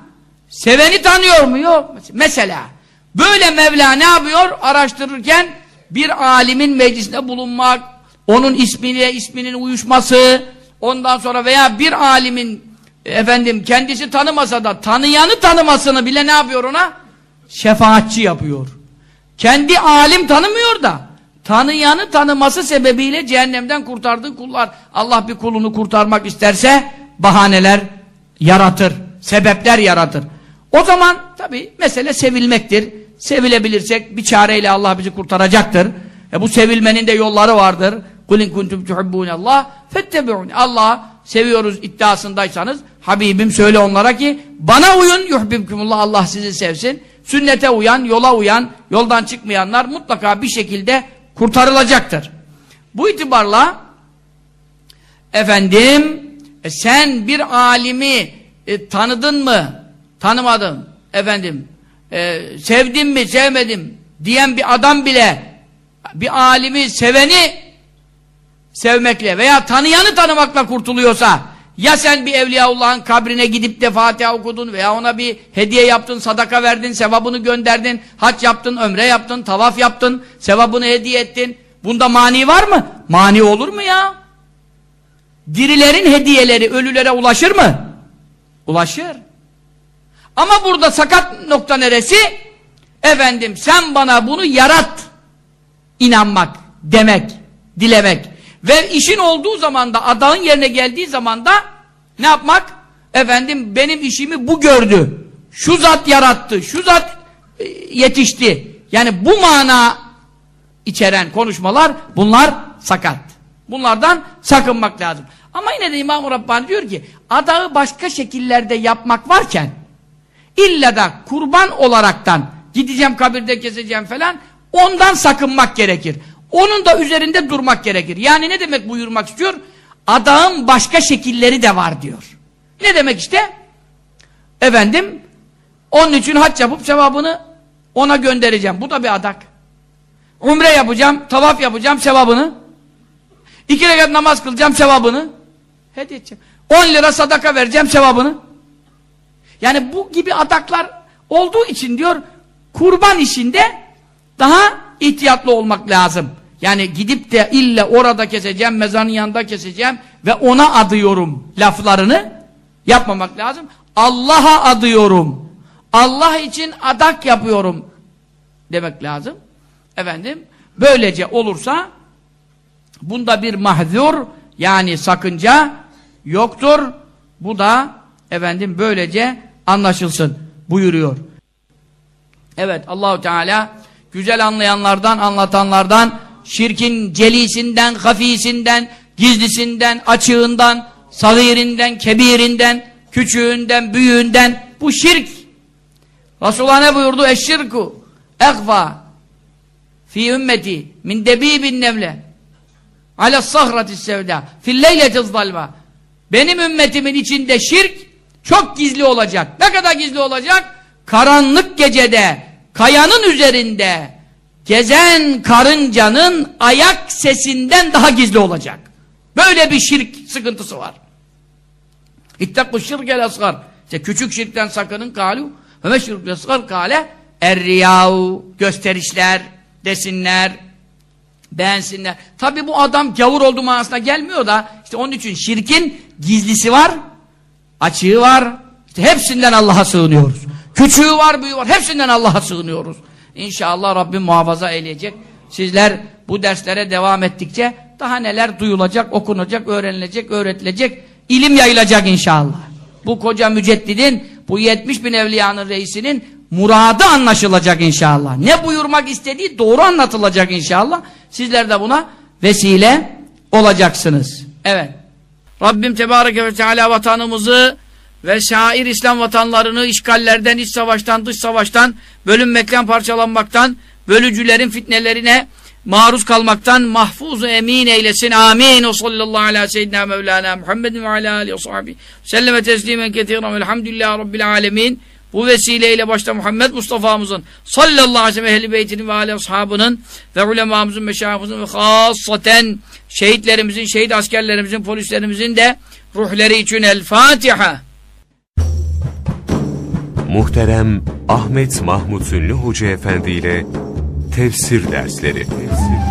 seveni tanıyor mu? Yok. Mesela böyle Mevla ne yapıyor? Araştırırken bir alimin meclisinde bulunmak, onun ismiyle isminin uyuşması, ondan sonra veya bir alimin efendim kendisi tanımasa da tanıyanı tanımasını bile ne yapıyor ona? Şefaatçi yapıyor. Kendi alim tanımıyor da tanıyanı tanıması sebebiyle cehennemden kurtardığı kullar. Allah bir kulunu kurtarmak isterse bahaneler yaratır, sebepler yaratır. O zaman tabi mesele sevilmektir. Sevilebilirsek bir çareyle Allah bizi kurtaracaktır. E bu sevilmenin de yolları vardır. Kulin kuntum tuhibbunallah fettebi'un. Allah seviyoruz iddiasındaysanız Habibim söyle onlara ki bana uyun yuhbibkumullah Allah sizi sevsin. sünnete uyan, yola uyan, yoldan çıkmayanlar mutlaka bir şekilde kurtarılacaktır. Bu itibarla efendim e sen bir alimi e, tanıdın mı? Tanımadın. Efendim e, sevdin mi? Sevmedim. Diyen bir adam bile bir alimi seveni sevmekle veya tanıyanı tanımakla kurtuluyorsa ya sen bir Evliyaullah'ın kabrine gidip de Fatiha okudun veya ona bir hediye yaptın, sadaka verdin, sevabını gönderdin, hac yaptın, ömre yaptın, tavaf yaptın, sevabını hediye ettin. Bunda mani var mı? Mani olur mu ya? Dirilerin hediyeleri ölülere ulaşır mı? Ulaşır. Ama burada sakat nokta neresi? Efendim sen bana bunu yarat. İnanmak, demek, dilemek. Ve işin olduğu zaman da adağın yerine geldiği zaman da ne yapmak? Efendim benim işimi bu gördü. Şu zat yarattı, şu zat e, yetişti. Yani bu mana içeren konuşmalar bunlar sakat. Bunlardan sakınmak lazım. Ama yine de İmam-ı Rabbani diyor ki adağı başka şekillerde yapmak varken illa da kurban olaraktan gideceğim kabirde keseceğim falan ondan sakınmak gerekir. Onun da üzerinde durmak gerekir. Yani ne demek buyurmak istiyor? Adağın başka şekilleri de var diyor. Ne demek işte? Efendim onun için haç yapıp sevabını ona göndereceğim. Bu da bir adak. Umre yapacağım, tavaf yapacağım sevabını. İki rekat namaz kılacağım sevabını. Hediye edeceğim. 10 lira sadaka vereceğim sevabını. Yani bu gibi adaklar olduğu için diyor kurban işinde daha ihtiyatlı olmak lazım. Yani gidip de illa orada keseceğim, mezarın yanında keseceğim ve ona adıyorum laflarını yapmamak lazım. Allah'a adıyorum. Allah için adak yapıyorum demek lazım. Efendim, böylece olursa bunda bir mahzur yani sakınca yoktur. Bu da efendim böylece anlaşılsın buyuruyor. Evet Allahu Teala güzel anlayanlardan, anlatanlardan, şirkin celisinden, hafisinden, gizlisinden, açığından, sagirinden, kebirinden, küçüğünden, büyüğünden bu şirk. Resulullah ne buyurdu? Eşşirku ekfa fi ümmeti min debibin nevle ala sahratis sevda fil leyletiz zalma benim ümmetimin içinde şirk çok gizli olacak. Ne kadar gizli olacak? Karanlık gecede kayanın üzerinde gezen karıncanın ayak sesinden daha gizli olacak. Böyle bir şirk sıkıntısı var. İttakü şirkel asgar. İşte küçük şirkten sakının kalu ve meşrukle asgar kale erriyahu gösterişler desinler beğensinler. Tabi bu adam gavur olduğu manasına gelmiyor da işte onun için şirkin gizlisi var açığı var işte hepsinden Allah'a sığınıyoruz. Küçüğü var, büyüğü var. Hepsinden Allah'a sığınıyoruz. İnşallah Rabbim muhafaza eyleyecek. Sizler bu derslere devam ettikçe daha neler duyulacak, okunacak, öğrenilecek, öğretilecek, ilim yayılacak inşallah. Bu koca müceddidin, bu 70 bin evliyanın reisinin muradı anlaşılacak inşallah. Ne buyurmak istediği doğru anlatılacak inşallah. Sizler de buna vesile olacaksınız. Evet. Rabbim Tebareke ve Teala vatanımızı ve şair İslam vatanlarını işgallerden, iç savaştan, dış savaştan, bölünmekten, parçalanmaktan, bölücülerin fitnelerine maruz kalmaktan mahfuzu emin eylesin. Amin. O sallallahu ala seyyidina mevlana Muhammedin ve ala alihi ve sahbihi selleme teslimen ketiren velhamdülillahi rabbil alemin. Bu vesileyle başta Muhammed Mustafa'mızın sallallahu aleyhi ve sellem ehli beytinin ve aleyhi ashabının ve ulemamızın, meşahımızın ve hasaten şehitlerimizin, şehit askerlerimizin, polislerimizin de ruhları için El Fatiha. Muhterem Ahmet Mahmut Ünlü Hoca Efendi ile Tefsir Dersleri. Tefsir